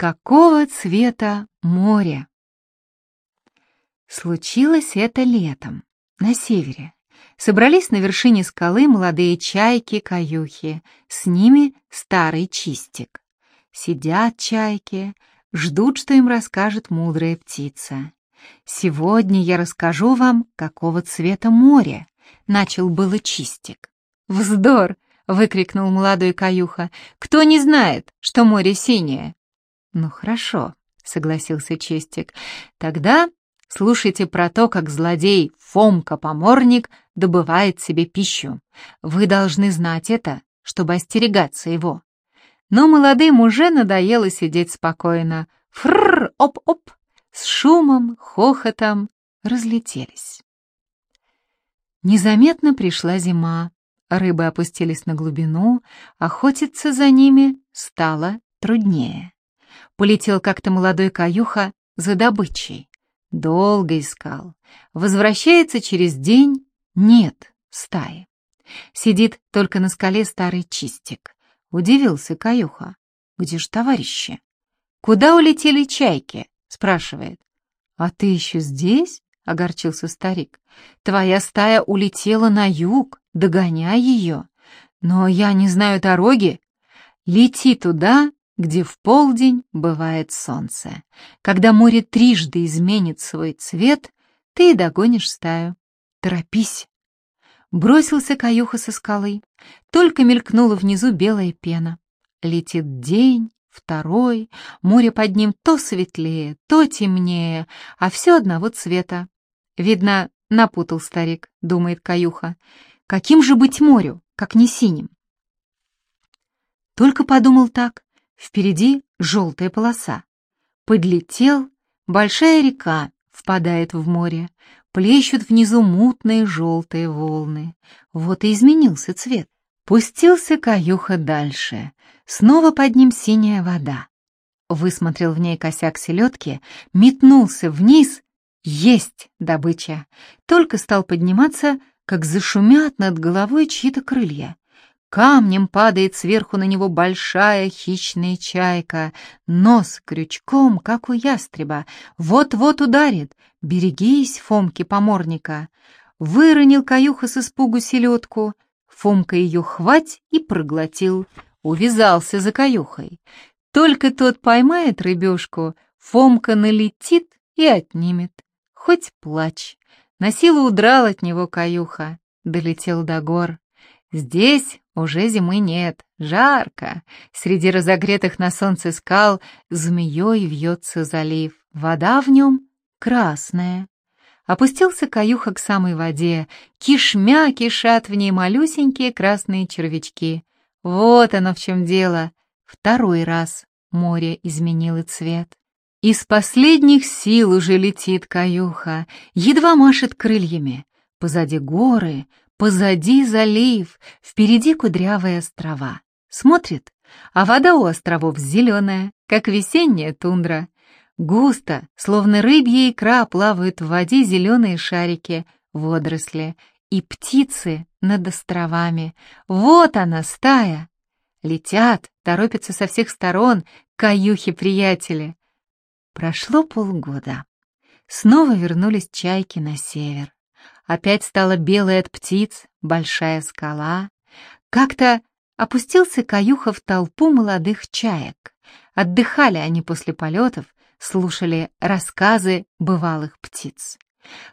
Какого цвета море? Случилось это летом, на севере. Собрались на вершине скалы молодые чайки-каюхи, с ними старый чистик. Сидят чайки, ждут, что им расскажет мудрая птица. «Сегодня я расскажу вам, какого цвета море», — начал было чистик. «Вздор!» — выкрикнул молодой каюха. «Кто не знает, что море синее?» «Ну хорошо», — согласился чистик. «Тогда слушайте про то, как злодей Фомка-поморник добывает себе пищу. Вы должны знать это, чтобы остерегаться его». Но молодым уже надоело сидеть спокойно. Фррр, оп-оп, с шумом, хохотом разлетелись. Незаметно пришла зима, рыбы опустились на глубину, охотиться за ними стало труднее. Полетел как-то молодой каюха за добычей. Долго искал. Возвращается через день, нет стаи. Сидит только на скале старый чистик. Удивился каюха. Где ж товарищи? Куда улетели чайки? Спрашивает. А ты еще здесь? Огорчился старик. Твоя стая улетела на юг, догоняй ее. Но я не знаю дороги. Лети туда, где в полдень бывает солнце. Когда море трижды изменит свой цвет, ты и догонишь стаю. Торопись. Бросился каюха со скалы. Только мелькнула внизу белая пена. Летит день, второй, море под ним то светлее, то темнее, а все одного цвета. Видно, напутал старик, думает Каюха. Каким же быть морю, как не синим? Только подумал так, впереди желтая полоса. Подлетел, большая река впадает в море, плещут внизу мутные желтые волны. Вот и изменился цвет. Пустился Каюха дальше. Снова под ним синяя вода. Высмотрел в ней косяк селедки, метнулся вниз. Есть добыча. Только стал подниматься, как зашумят над головой чьи-то крылья. Камнем падает сверху на него большая хищная чайка, нос крючком, как у ястреба. Вот-вот ударит. Берегись, Фомки-поморника. Выронил каюха с испугу селедку — Фомка ее хвать и проглотил, увязался за каюхой. Только тот поймает рыбешку, Фомка налетит и отнимет. Хоть плачь. На силу удрал от него каюха, долетел до гор. Здесь уже зимы нет, жарко. Среди разогретых на солнце скал змеей вьется залив. Вода в нем красная. Опустился каюха к самой воде. Кишмя кишат в ней малюсенькие красные червячки. Вот оно в чем дело. Второй раз море изменило цвет. Из последних сил уже летит каюха, едва машет крыльями. Позади горы, позади залив, впереди кудрявые острова. Смотрит, а вода у островов зеленая, как весенняя тундра. Густо, словно рыбья икра, плавают в воде зеленые шарики, водоросли и птицы над островами. Вот она, стая! Летят, торопятся со всех сторон, каюхи-приятели. Прошло полгода. Снова вернулись чайки на север. Опять стала белая от птиц, большая скала. Как-то опустился каюха в толпу молодых чаек. Отдыхали они после полетов, слушали рассказы бывалых птиц.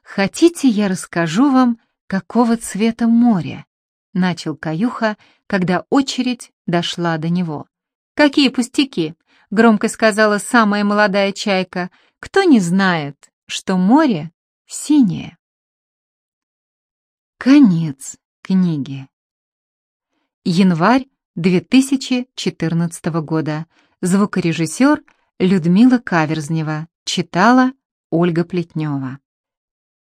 «Хотите, я расскажу вам, какого цвета море?» — начал Каюха, когда очередь дошла до него. «Какие пустяки!» — громко сказала самая молодая чайка. «Кто не знает, что море синее?» Конец книги. Январь 2014 года. Звукорежиссер Людмила Каверзнева читала Ольга Плетнева.